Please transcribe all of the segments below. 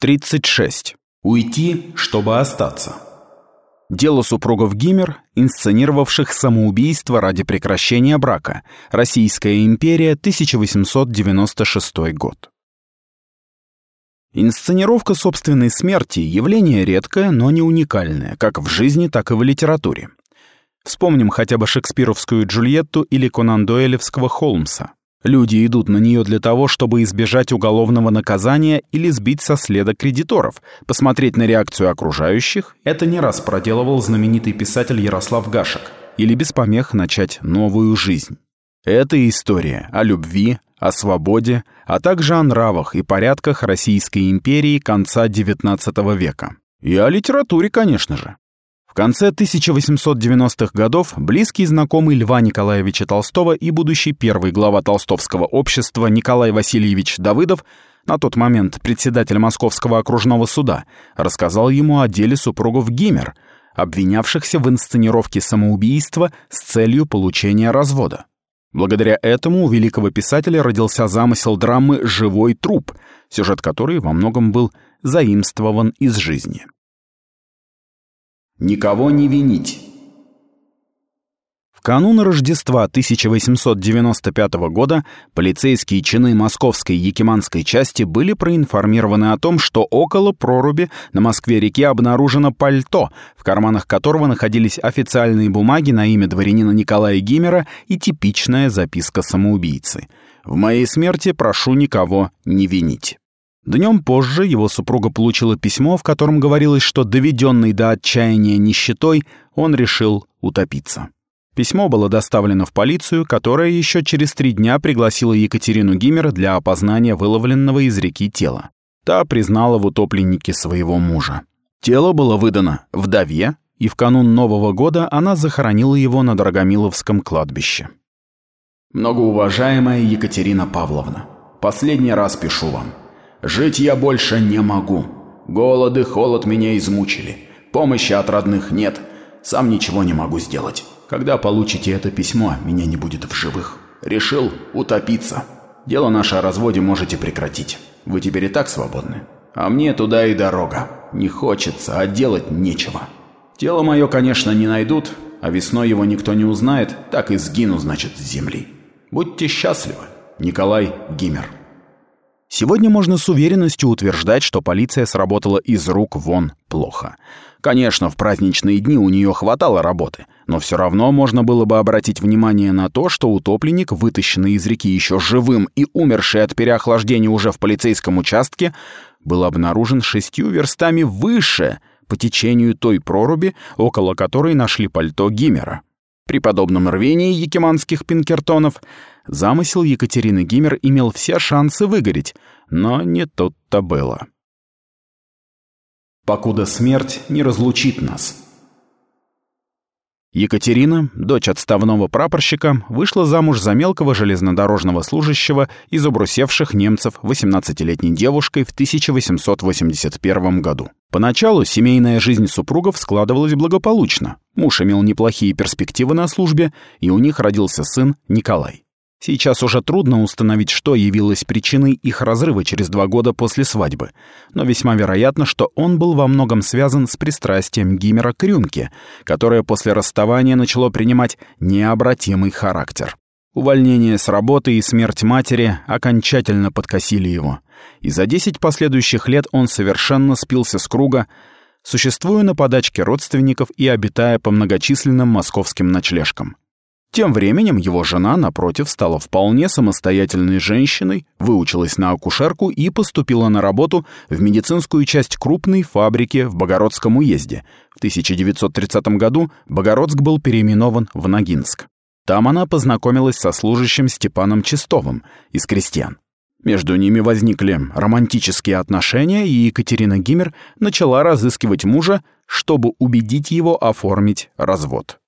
36. Уйти, чтобы остаться. Дело супругов Гиммер, инсценировавших самоубийство ради прекращения брака. Российская империя, 1896 год. Инсценировка собственной смерти – явление редкое, но не уникальное, как в жизни, так и в литературе. Вспомним хотя бы шекспировскую Джульетту или Конан Дойлевского Холмса. Люди идут на нее для того, чтобы избежать уголовного наказания или сбить со следа кредиторов, посмотреть на реакцию окружающих. Это не раз проделывал знаменитый писатель Ярослав Гашек. Или без помех начать новую жизнь. Это история о любви, о свободе, а также о нравах и порядках Российской империи конца XIX века. И о литературе, конечно же. В конце 1890-х годов близкий знакомый Льва Николаевича Толстого и будущий первый глава Толстовского общества Николай Васильевич Давыдов, на тот момент председатель Московского окружного суда, рассказал ему о деле супругов Гиммер, обвинявшихся в инсценировке самоубийства с целью получения развода. Благодаря этому у великого писателя родился замысел драмы «Живой труп», сюжет которой во многом был заимствован из жизни. Никого не винить. В канун Рождества 1895 года полицейские чины Московской Якиманской части были проинформированы о том, что около проруби на Москве-реке обнаружено пальто, в карманах которого находились официальные бумаги на имя дворянина Николая Гимера и типичная записка самоубийцы. «В моей смерти прошу никого не винить». Днем позже его супруга получила письмо, в котором говорилось, что доведенный до отчаяния нищетой, он решил утопиться. Письмо было доставлено в полицию, которая еще через три дня пригласила Екатерину Гиммер для опознания выловленного из реки тела. Та признала в утопленнике своего мужа. Тело было выдано вдове, и в канун Нового года она захоронила его на Дорогомиловском кладбище. «Многоуважаемая Екатерина Павловна, последний раз пишу вам. Жить я больше не могу. Голод и холод меня измучили. Помощи от родных нет. Сам ничего не могу сделать. Когда получите это письмо, меня не будет в живых. Решил утопиться. Дело наше о разводе можете прекратить. Вы теперь и так свободны. А мне туда и дорога. Не хочется, а делать нечего. Тело мое, конечно, не найдут, а весной его никто не узнает, так и сгину, значит, с земли. Будьте счастливы. Николай Гиммер. Сегодня можно с уверенностью утверждать, что полиция сработала из рук вон плохо. Конечно, в праздничные дни у нее хватало работы, но все равно можно было бы обратить внимание на то, что утопленник, вытащенный из реки еще живым и умерший от переохлаждения уже в полицейском участке, был обнаружен шестью верстами выше по течению той проруби, около которой нашли пальто Гиммера. При подобном рвении якиманских пинкертонов замысел Екатерины Гиммер имел все шансы выгореть, но не тут-то было. «Покуда смерть не разлучит нас», Екатерина, дочь отставного прапорщика, вышла замуж за мелкого железнодорожного служащего из обрусевших немцев 18-летней девушкой в 1881 году. Поначалу семейная жизнь супругов складывалась благополучно. Муж имел неплохие перспективы на службе, и у них родился сын Николай. Сейчас уже трудно установить, что явилось причиной их разрыва через два года после свадьбы, но весьма вероятно, что он был во многом связан с пристрастием Гиммера к рюмке, которое после расставания начало принимать необратимый характер. Увольнение с работы и смерть матери окончательно подкосили его, и за 10 последующих лет он совершенно спился с круга, существуя на подачке родственников и обитая по многочисленным московским ночлежкам. Тем временем его жена, напротив, стала вполне самостоятельной женщиной, выучилась на акушерку и поступила на работу в медицинскую часть крупной фабрики в Богородском уезде. В 1930 году Богородск был переименован в Ногинск. Там она познакомилась со служащим Степаном Чистовым из крестьян. Между ними возникли романтические отношения, и Екатерина Гиммер начала разыскивать мужа, чтобы убедить его оформить развод.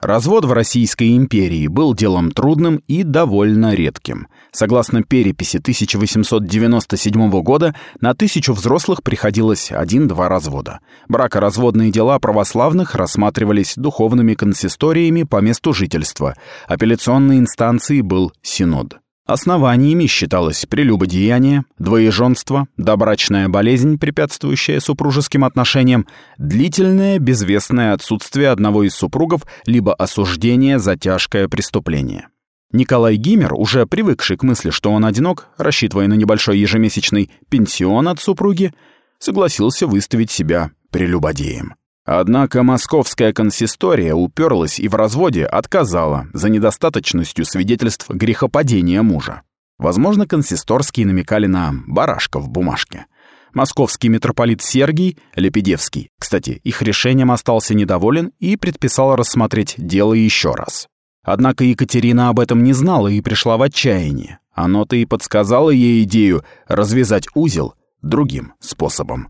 Развод в Российской империи был делом трудным и довольно редким. Согласно переписи 1897 года, на тысячу взрослых приходилось один-два развода. Бракоразводные дела православных рассматривались духовными консисториями по месту жительства. Апелляционной инстанцией был Синод. Основаниями считалось прелюбодеяние, двоеженство, добрачная болезнь, препятствующая супружеским отношениям, длительное безвестное отсутствие одного из супругов либо осуждение за тяжкое преступление. Николай Гиммер, уже привыкший к мысли, что он одинок, рассчитывая на небольшой ежемесячный пенсион от супруги, согласился выставить себя прелюбодеем. Однако московская консистория уперлась и в разводе отказала за недостаточностью свидетельств грехопадения мужа. Возможно, консисторские намекали на барашка в бумажке. Московский митрополит Сергий Лепедевский, кстати, их решением остался недоволен и предписал рассмотреть дело еще раз. Однако Екатерина об этом не знала и пришла в отчаяние. Оно-то и подсказало ей идею развязать узел другим способом.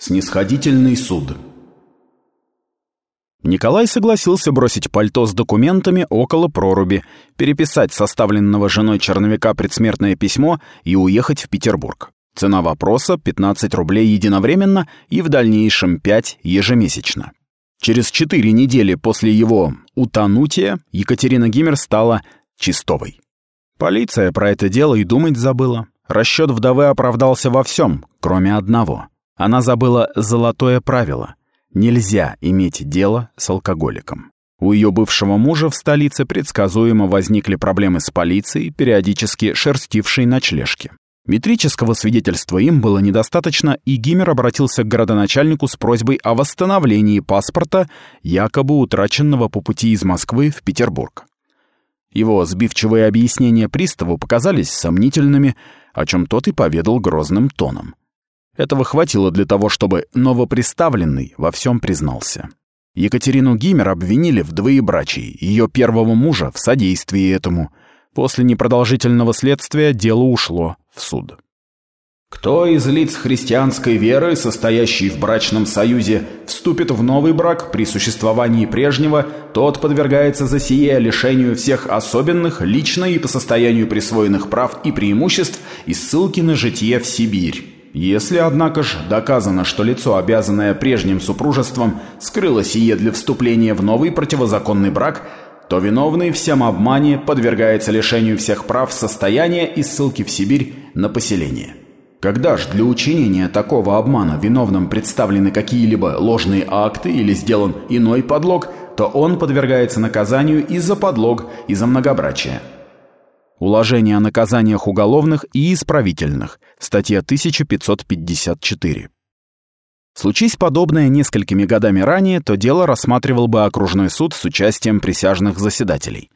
Снисходительный суд. Николай согласился бросить пальто с документами около проруби, переписать составленного женой черновика предсмертное письмо и уехать в Петербург. Цена вопроса — 15 рублей единовременно и в дальнейшем 5 ежемесячно. Через 4 недели после его утонутия Екатерина Гиммер стала чистовой. Полиция про это дело и думать забыла. Расчет вдовы оправдался во всем, кроме одного — она забыла золотое правило — нельзя иметь дело с алкоголиком. У ее бывшего мужа в столице предсказуемо возникли проблемы с полицией, периодически шерстившей ночлежки. Метрического свидетельства им было недостаточно, и Гиммер обратился к городоначальнику с просьбой о восстановлении паспорта, якобы утраченного по пути из Москвы в Петербург. Его сбивчивые объяснения приставу показались сомнительными, о чем тот и поведал грозным тоном. Этого хватило для того, чтобы новоприставленный во всем признался. Екатерину Гиммер обвинили в двоебрачии, ее первого мужа в содействии этому. После непродолжительного следствия дело ушло в суд. Кто из лиц христианской веры, состоящий в брачном союзе, вступит в новый брак при существовании прежнего, тот подвергается за сие лишению всех особенных, лично и по состоянию присвоенных прав и преимуществ и ссылки на житие в Сибирь. Если, однако же, доказано, что лицо, обязанное прежним супружеством, скрыло сие для вступления в новый противозаконный брак, то виновный всем обмане подвергается лишению всех прав состояния и ссылки в Сибирь на поселение. Когда же для учинения такого обмана виновным представлены какие-либо ложные акты или сделан иной подлог, то он подвергается наказанию и за подлог, и за многобрачие. Уложение о наказаниях уголовных и исправительных, статья 1554. Случись подобное несколькими годами ранее, то дело рассматривал бы окружной суд с участием присяжных заседателей.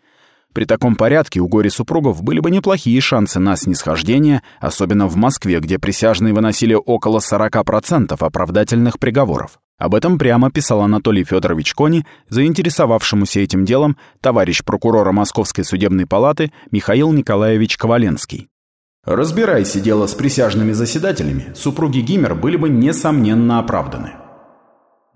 При таком порядке у горе-супругов были бы неплохие шансы на снисхождение, особенно в Москве, где присяжные выносили около 40% оправдательных приговоров. Об этом прямо писал Анатолий Федорович Кони, заинтересовавшемуся этим делом товарищ прокурора Московской судебной палаты Михаил Николаевич Коваленский. Разбирайся дело с присяжными заседателями, супруги Гиммер были бы несомненно оправданы.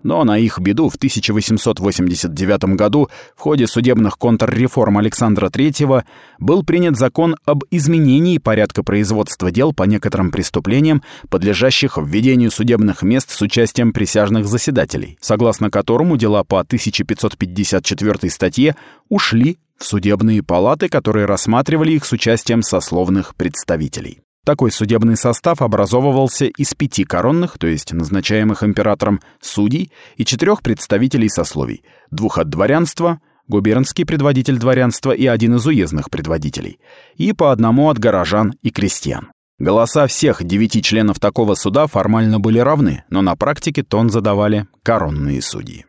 Но на их беду в 1889 году в ходе судебных контрреформ Александра III был принят закон об изменении порядка производства дел по некоторым преступлениям, подлежащих введению судебных мест с участием присяжных заседателей, согласно которому дела по 1554 статье ушли в судебные палаты, которые рассматривали их с участием сословных представителей. Такой судебный состав образовывался из пяти коронных, то есть назначаемых императором, судей и четырех представителей сословий, двух от дворянства, губернский предводитель дворянства и один из уездных предводителей, и по одному от горожан и крестьян. Голоса всех девяти членов такого суда формально были равны, но на практике тон задавали коронные судьи.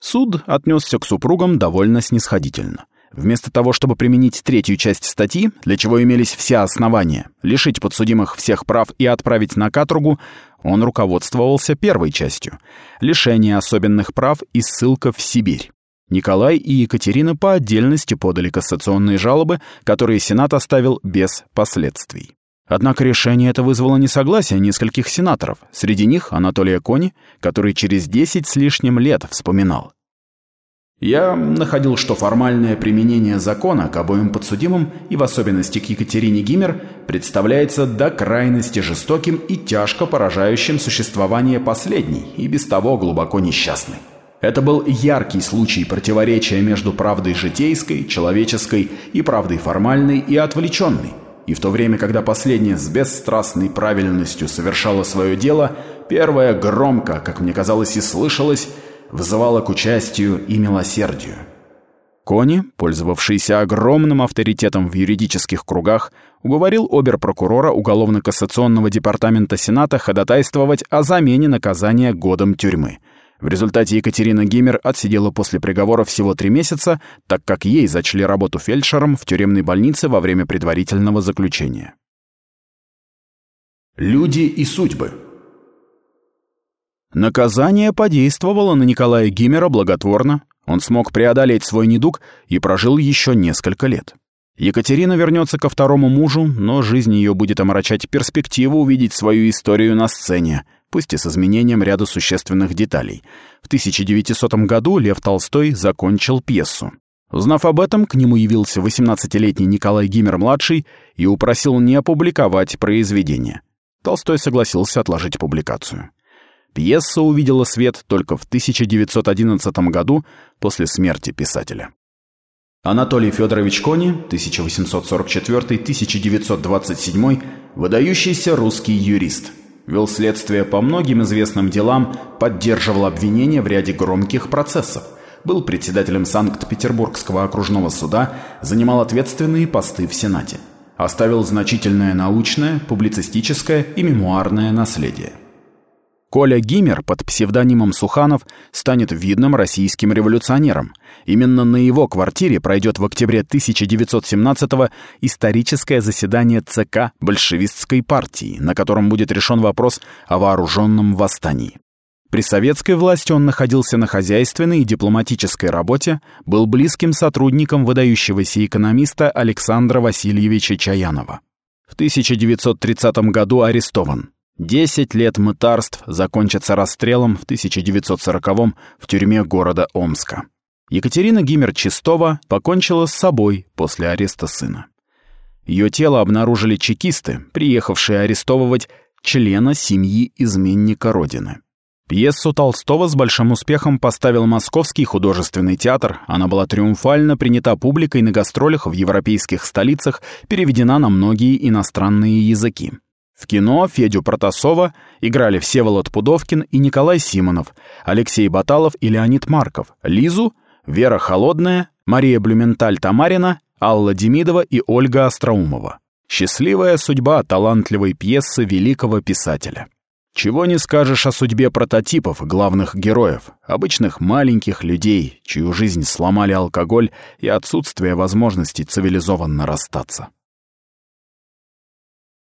Суд отнесся к супругам довольно снисходительно – Вместо того, чтобы применить третью часть статьи, для чего имелись все основания, лишить подсудимых всех прав и отправить на каторгу, он руководствовался первой частью — лишение особенных прав и ссылка в Сибирь. Николай и Екатерина по отдельности подали кассационные жалобы, которые Сенат оставил без последствий. Однако решение это вызвало несогласие нескольких сенаторов, среди них Анатолия Кони, который через 10 с лишним лет вспоминал. Я находил, что формальное применение закона к обоим подсудимым, и в особенности к Екатерине Гиммер, представляется до крайности жестоким и тяжко поражающим существование последней и без того глубоко несчастной. Это был яркий случай противоречия между правдой житейской, человеческой и правдой формальной и отвлеченной. И в то время, когда последняя с бесстрастной правильностью совершала свое дело, первая громко, как мне казалось и слышалось, вызывала к участию и милосердию. Кони, пользовавшийся огромным авторитетом в юридических кругах, уговорил обер-прокурора Уголовно-кассационного департамента Сената ходатайствовать о замене наказания годом тюрьмы. В результате Екатерина Гиммер отсидела после приговора всего три месяца, так как ей зачли работу фельдшером в тюремной больнице во время предварительного заключения. Люди и судьбы Наказание подействовало на Николая Гиммера благотворно, он смог преодолеть свой недуг и прожил еще несколько лет. Екатерина вернется ко второму мужу, но жизнь ее будет омрачать перспективу увидеть свою историю на сцене, пусть и с изменением ряда существенных деталей. В 1900 году Лев Толстой закончил пьесу. Узнав об этом, к нему явился 18-летний Николай Гиммер-младший и упросил не опубликовать произведение. Толстой согласился отложить публикацию. Пьеса увидела свет только в 1911 году после смерти писателя. Анатолий Федорович Кони, 1844-1927, выдающийся русский юрист. Вел следствие по многим известным делам, поддерживал обвинения в ряде громких процессов. Был председателем Санкт-Петербургского окружного суда, занимал ответственные посты в Сенате. Оставил значительное научное, публицистическое и мемуарное наследие. Коля Гиммер под псевдонимом Суханов станет видным российским революционером. Именно на его квартире пройдет в октябре 1917-го историческое заседание ЦК большевистской партии, на котором будет решен вопрос о вооруженном восстании. При советской власти он находился на хозяйственной и дипломатической работе, был близким сотрудником выдающегося экономиста Александра Васильевича Чаянова. В 1930 году арестован. Десять лет мытарств закончатся расстрелом в 1940-м в тюрьме города Омска. Екатерина Гиммер-Чистова покончила с собой после ареста сына. Ее тело обнаружили чекисты, приехавшие арестовывать члена семьи изменника Родины. Пьесу Толстого с большим успехом поставил Московский художественный театр. Она была триумфально принята публикой на гастролях в европейских столицах, переведена на многие иностранные языки. В кино Федю Протасова играли Всеволод Пудовкин и Николай Симонов, Алексей Баталов и Леонид Марков, Лизу, Вера Холодная, Мария Блюменталь-Тамарина, Алла Демидова и Ольга Остроумова. Счастливая судьба талантливой пьесы великого писателя. Чего не скажешь о судьбе прототипов главных героев, обычных маленьких людей, чью жизнь сломали алкоголь и отсутствие возможности цивилизованно расстаться.